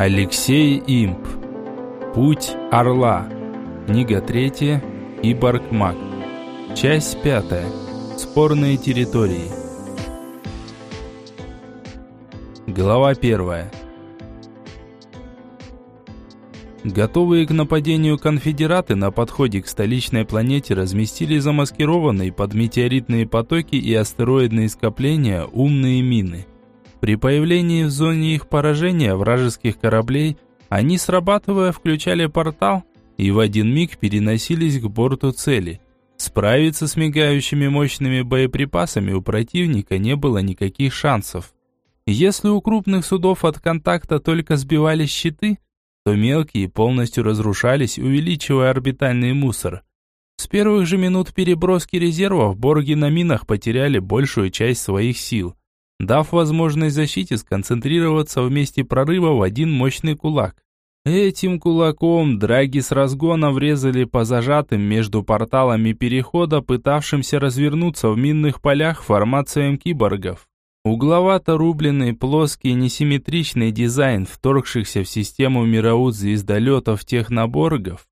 Алексей Имп. Путь Орла. Книга третья. Киборг-маг. Часть пятая. Спорные территории. Глава первая. Готовые к нападению конфедераты на подходе к столичной планете разместили замаскированные под метеоритные потоки и астероидные скопления умные мины. При появлении в зоне их поражения вражеских кораблей, они, срабатывая, включали портал и в один миг переносились к борту цели. Справиться с мигающими мощными боеприпасами у противника не было никаких шансов. Если у крупных судов от контакта только сбивались щиты – то мелкие полностью разрушались, увеличивая орбитальный мусор. С первых же минут переброски резервов борги на минах потеряли большую часть своих сил, дав возможность защите сконцентрироваться в месте прорыва в один мощный кулак. Этим кулаком драги с разгона врезали по зажатым между порталами перехода, пытавшимся развернуться в минных полях формациям киборгов. Угловато рубленный, плоский, несимметричный дизайн вторгшихся в систему мировых звездолетов техноборгов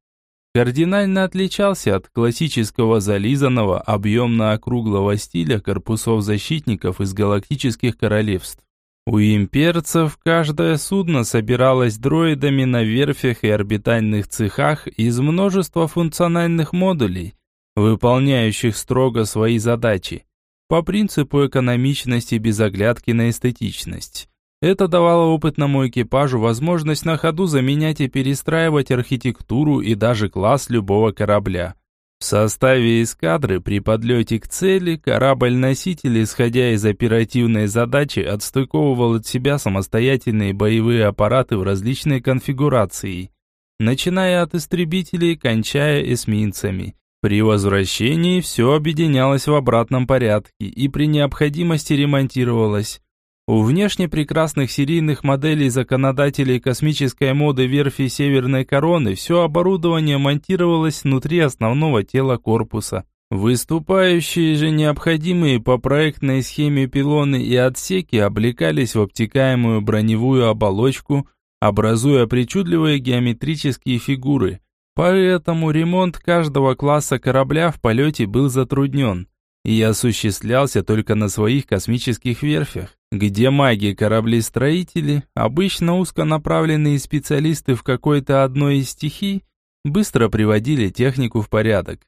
кардинально отличался от классического зализанного, объемно-округлого стиля корпусов защитников из галактических королевств. У имперцев каждое судно собиралось дроидами на верфях и орбитальных цехах из множества функциональных модулей, выполняющих строго свои задачи по принципу экономичности без оглядки на эстетичность. Это давало опытному экипажу возможность на ходу заменять и перестраивать архитектуру и даже класс любого корабля. В составе эскадры при подлете к цели корабль-носитель, исходя из оперативной задачи, отстыковывал от себя самостоятельные боевые аппараты в различной конфигурации, начиная от истребителей, кончая эсминцами. При возвращении все объединялось в обратном порядке и при необходимости ремонтировалось. У внешне прекрасных серийных моделей законодателей космической моды верфи Северной Короны все оборудование монтировалось внутри основного тела корпуса. Выступающие же необходимые по проектной схеме пилоны и отсеки облекались в обтекаемую броневую оболочку, образуя причудливые геометрические фигуры – Поэтому ремонт каждого класса корабля в полете был затруднен и осуществлялся только на своих космических верфях, где маги-кораблестроители, обычно узконаправленные специалисты в какой-то одной из стихий, быстро приводили технику в порядок.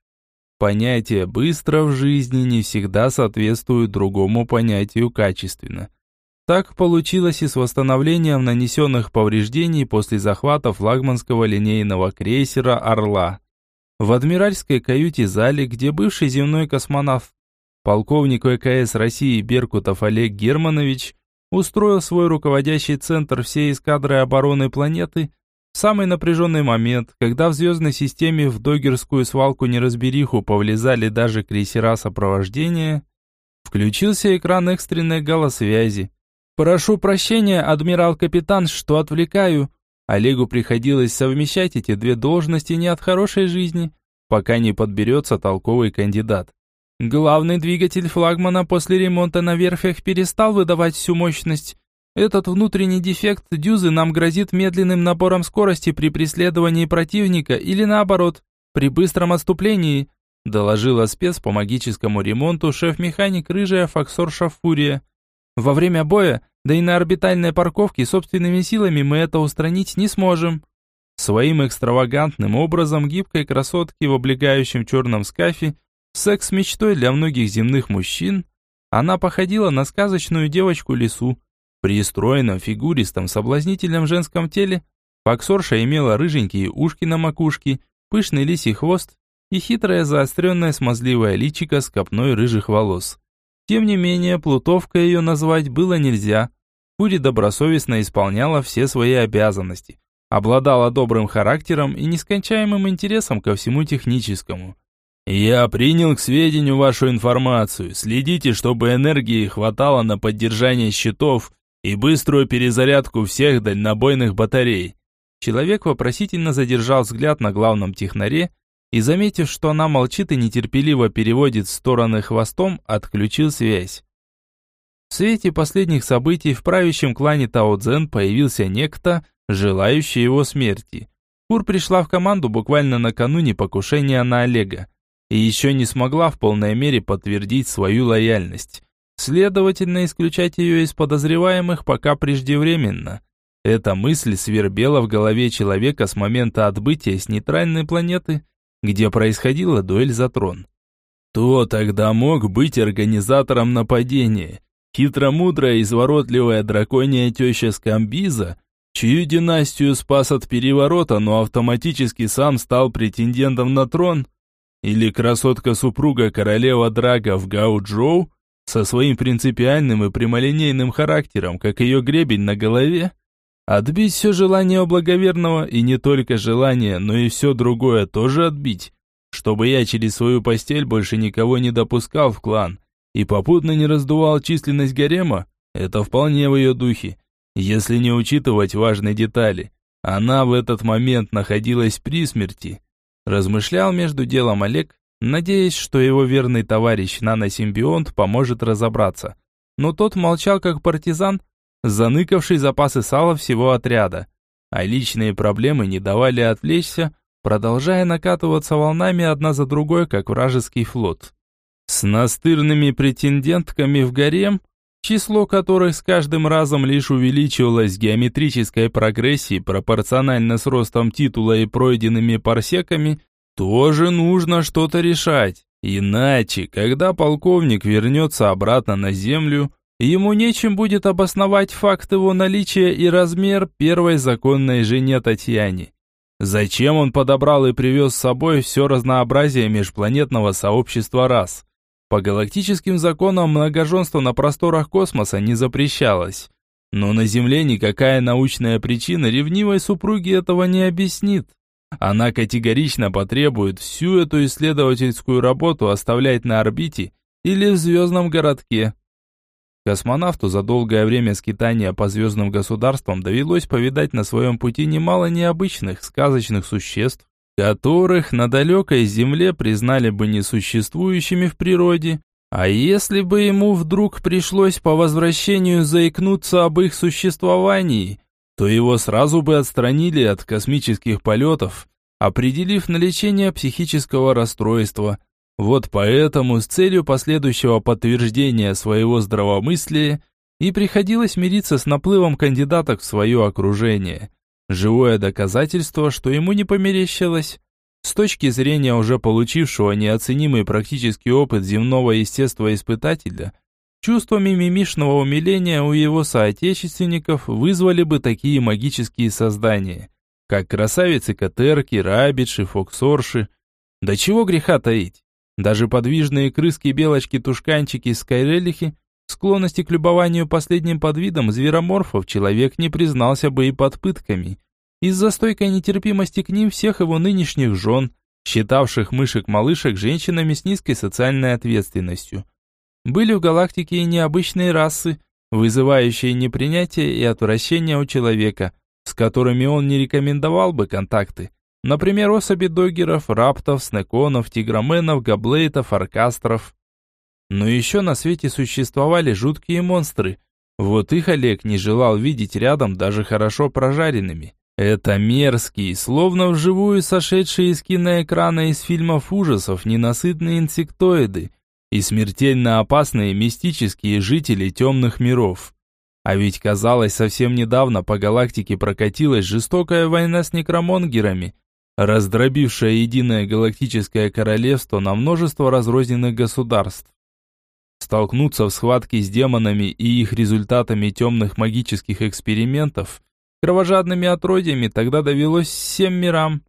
Понятие «быстро» в жизни не всегда соответствует другому понятию «качественно». Так получилось и с восстановлением нанесенных повреждений после захвата флагманского линейного крейсера «Орла». В адмиральской каюте-зале, где бывший земной космонавт, полковник ВКС России Беркутов Олег Германович, устроил свой руководящий центр всей эскадры обороны планеты в самый напряженный момент, когда в звездной системе в догерскую свалку-неразбериху повлезали даже крейсера сопровождения, включился экран экстренной галосвязи. «Прошу прощения, адмирал-капитан, что отвлекаю». Олегу приходилось совмещать эти две должности не от хорошей жизни, пока не подберется толковый кандидат. Главный двигатель флагмана после ремонта на верфях перестал выдавать всю мощность. Этот внутренний дефект дюзы нам грозит медленным набором скорости при преследовании противника или наоборот, при быстром отступлении, доложила спец по магическому ремонту шеф-механик рыжая Факсорша Фурия. Во время боя да и на орбитальной парковке собственными силами мы это устранить не сможем. Своим экстравагантным образом гибкой красотки в облегающем черном скафе, секс-мечтой для многих земных мужчин, она походила на сказочную девочку-лису. При стройном, фигуристом, соблазнительном женском теле Факсорша имела рыженькие ушки на макушке, пышный лисий хвост и хитрое заостренное смазливое личико с копной рыжих волос. Тем не менее, плутовка ее назвать было нельзя. Пури добросовестно исполняла все свои обязанности, обладала добрым характером и нескончаемым интересом ко всему техническому. «Я принял к сведению вашу информацию. Следите, чтобы энергии хватало на поддержание щитов и быструю перезарядку всех дальнобойных батарей». Человек вопросительно задержал взгляд на главном технаре и, заметив, что она молчит и нетерпеливо переводит в стороны хвостом, отключил связь. В свете последних событий в правящем клане Тао Цзэн появился некто, желающие его смерти. Кур пришла в команду буквально накануне покушения на Олега и еще не смогла в полной мере подтвердить свою лояльность. Следовательно, исключать ее из подозреваемых пока преждевременно. Эта мысль свербела в голове человека с момента отбытия с нейтральной планеты, где происходила дуэль за трон. Кто тогда мог быть организатором нападения? Хитромудрая, изворотливая драконья теща Скамбиза, чью династию спас от переворота, но автоматически сам стал претендентом на трон? Или красотка-супруга королева Драга в Гао-Джоу со своим принципиальным и прямолинейным характером, как ее гребень на голове? Отбить все желание благоверного, и не только желание, но и все другое тоже отбить, чтобы я через свою постель больше никого не допускал в клан и попутно не раздувал численность гарема, это вполне в ее духе, если не учитывать важные детали. Она в этот момент находилась при смерти. Размышлял между делом Олег, надеясь, что его верный товарищ наносимбионт поможет разобраться. Но тот молчал как партизан, заныкавший запасы сала всего отряда. А личные проблемы не давали отвлечься, продолжая накатываться волнами одна за другой, как вражеский флот. С настырными претендентками в гарем, число которых с каждым разом лишь увеличивалось в геометрической прогрессии пропорционально с ростом титула и пройденными парсеками, тоже нужно что-то решать. Иначе, когда полковник вернется обратно на землю, ему нечем будет обосновать факт его наличия и размер первой законной жене Татьяне. Зачем он подобрал и привез с собой все разнообразие межпланетного сообщества рас? По галактическим законам многоженство на просторах космоса не запрещалось. Но на Земле никакая научная причина ревнивой супруги этого не объяснит. Она категорично потребует всю эту исследовательскую работу оставлять на орбите или в звездном городке. Космонавту за долгое время скитания по звездным государствам довелось повидать на своем пути немало необычных, сказочных существ, которых на далекой Земле признали бы несуществующими в природе, а если бы ему вдруг пришлось по возвращению заикнуться об их существовании, то его сразу бы отстранили от космических полетов, определив на лечение психического расстройства – вот поэтому с целью последующего подтверждения своего здравомыслия и приходилось мириться с наплывом кандидаток в свое окружение. Живое доказательство, что ему не померещилось. С точки зрения уже получившего неоценимый практический опыт земного естествоиспытателя, чувство мимимишного умиления у его соотечественников вызвали бы такие магические создания, как красавицы-катерки, рабичи, фоксорши. Да чего греха таить? Даже подвижные крыски-белочки-тушканчики скайрелихи, склонности к любованию последним подвидом звероморфов человек не признался бы и под пытками. Из-за стойкой нетерпимости к ним всех его нынешних жен, считавших мышек-малышек женщинами с низкой социальной ответственностью. Были в галактике и необычные расы, вызывающие непринятие и отвращение у человека, с которыми он не рекомендовал бы контакты. Например, особи доггеров, раптов, снеконов, тигроменов, габлейтов, аркастров. Но еще на свете существовали жуткие монстры. Вот их Олег не желал видеть рядом даже хорошо прожаренными. Это мерзкие, словно вживую сошедшие из киноэкрана из фильмов ужасов ненасытные инсектоиды и смертельно опасные мистические жители темных миров. А ведь казалось, совсем недавно по галактике прокатилась жестокая война с некромонгерами, раздробившая единое галактическое королевство на множество разрозненных государств. Столкнуться в схватке с демонами и их результатами темных магических экспериментов, кровожадными отродьями тогда довелось всем мирам.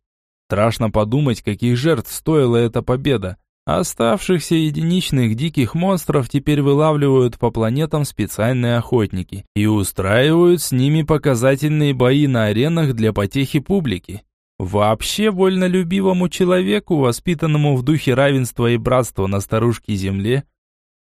Страшно подумать, каких жертв стоила эта победа. Оставшихся единичных диких монстров теперь вылавливают по планетам специальные охотники и устраивают с ними показательные бои на аренах для потехи публики. Вообще вольнолюбивому человеку, воспитанному в духе равенства и братства на старушке земле,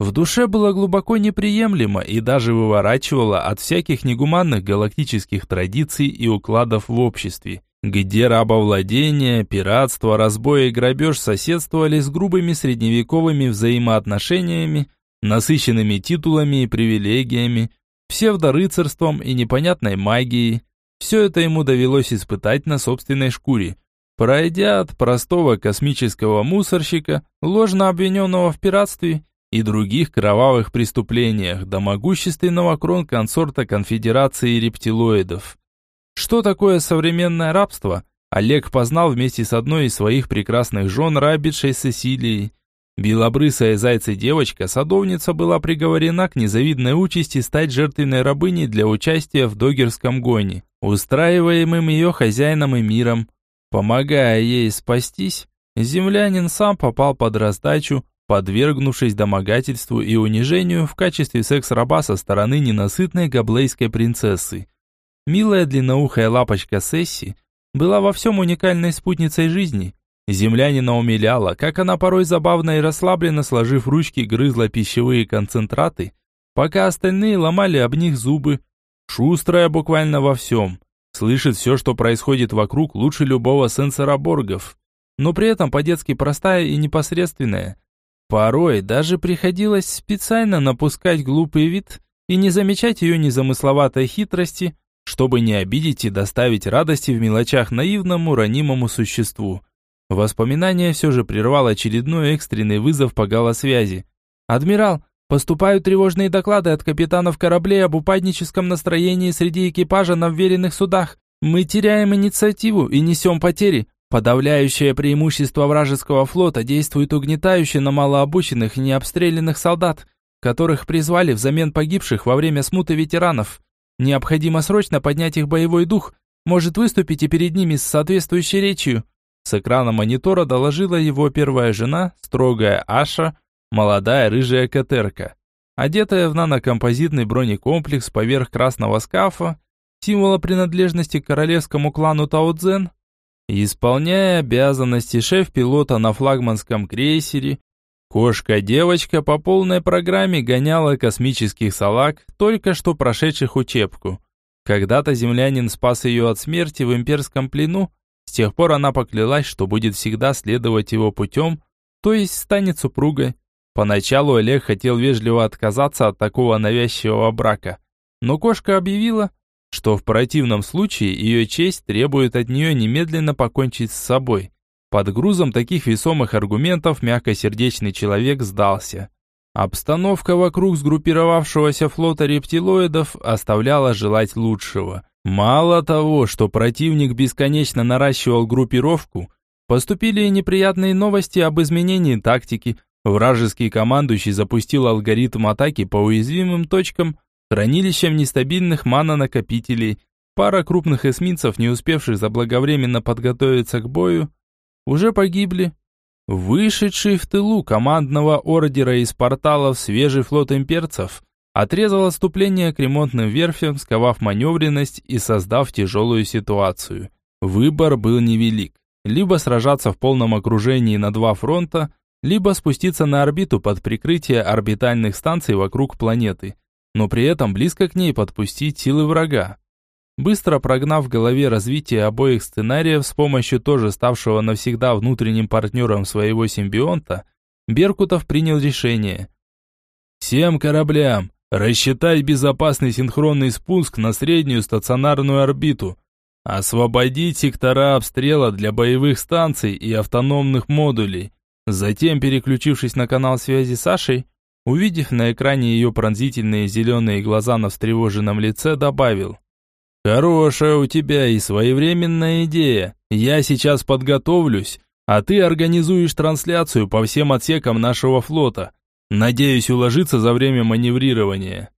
в душе было глубоко неприемлемо и даже выворачивало от всяких негуманных галактических традиций и укладов в обществе, где рабовладение, пиратство, разбой и грабеж соседствовали с грубыми средневековыми взаимоотношениями, насыщенными титулами и привилегиями, псевдорыцарством и непонятной магией, Все это ему довелось испытать на собственной шкуре. Пройдя от простого космического мусорщика, ложно обвиненного в пиратстве и других кровавых преступлениях, до могущественного крон-консорта конфедерации рептилоидов. Что такое современное рабство, Олег познал вместе с одной из своих прекрасных жен, рабитшей Сесилией. Белобрысая зайца девочка, садовница, была приговорена к незавидной участи стать жертвенной рабыней для участия в догерском гоне, устраиваемым ее хозяином и миром. Помогая ей спастись, землянин сам попал под раздачу, подвергнувшись домогательству и унижению в качестве секс-раба со стороны ненасытной габлейской принцессы. Милая длинноухая лапочка Сесси была во всем уникальной спутницей жизни. Землянина умиляла, как она порой забавно и расслабленно, сложив ручки, грызла пищевые концентраты, пока остальные ломали об них зубы. Шустрая буквально во всем – Слышит все, что происходит вокруг, лучше любого сенсора Боргов. Но при этом по-детски простая и непосредственная. Порой даже приходилось специально напускать глупый вид и не замечать ее незамысловатой хитрости, чтобы не обидеть и доставить радости в мелочах наивному, ранимому существу. Воспоминание все же прервал очередной экстренный вызов по галосвязи. «Адмирал, Поступают тревожные доклады от капитанов кораблей об упадническом настроении среди экипажа на вверенных судах. Мы теряем инициативу и несем потери. Подавляющее преимущество вражеского флота действует угнетающе на малообученных и необстрелянных солдат, которых призвали взамен погибших во время смуты ветеранов. Необходимо срочно поднять их боевой дух. Может выступить и перед ними с соответствующей речью. С экрана монитора доложила его первая жена, строгая Аша, Молодая рыжая катерка, одетая в нанокомпозитный бронекомплекс поверх красного скафа, символа принадлежности к королевскому клану Таудзен, исполняя обязанности шеф-пилота на флагманском крейсере, кошка-девочка по полной программе гоняла космических салаг, только что прошедших учебку. Когда-то землянин спас ее от смерти в имперском плену, с тех пор она поклялась, что будет всегда следовать его путем, то есть станет супругой. Поначалу Олег хотел вежливо отказаться от такого навязчивого брака, но кошка объявила, что в противном случае ее честь требует от нее немедленно покончить с собой. Под грузом таких весомых аргументов мягкосердечный человек сдался. Обстановка вокруг сгруппировавшегося флота рептилоидов оставляла желать лучшего. Мало того, что противник бесконечно наращивал группировку, поступили и неприятные новости об изменении тактики, Вражеский командующий запустил алгоритм атаки по уязвимым точкам, хранилищам нестабильных манонакопителей, пара крупных эсминцев, не успевших заблаговременно подготовиться к бою, уже погибли. Вышедший в тылу командного ордера из порталов свежий флот имперцев отрезал отступление к ремонтным верфям, сковав маневренность и создав тяжелую ситуацию. Выбор был невелик. Либо сражаться в полном окружении на два фронта, либо спуститься на орбиту под прикрытие орбитальных станций вокруг планеты, но при этом близко к ней подпустить силы врага. Быстро прогнав в голове развитие обоих сценариев с помощью тоже ставшего навсегда внутренним партнером своего симбионта, Беркутов принял решение. «Всем кораблям рассчитать безопасный синхронный спуск на среднюю стационарную орбиту, освободить сектора обстрела для боевых станций и автономных модулей, Затем, переключившись на канал связи с Сашей, увидев на экране ее пронзительные зеленые глаза на встревоженном лице, добавил. «Хорошая у тебя и своевременная идея. Я сейчас подготовлюсь, а ты организуешь трансляцию по всем отсекам нашего флота. Надеюсь уложиться за время маневрирования».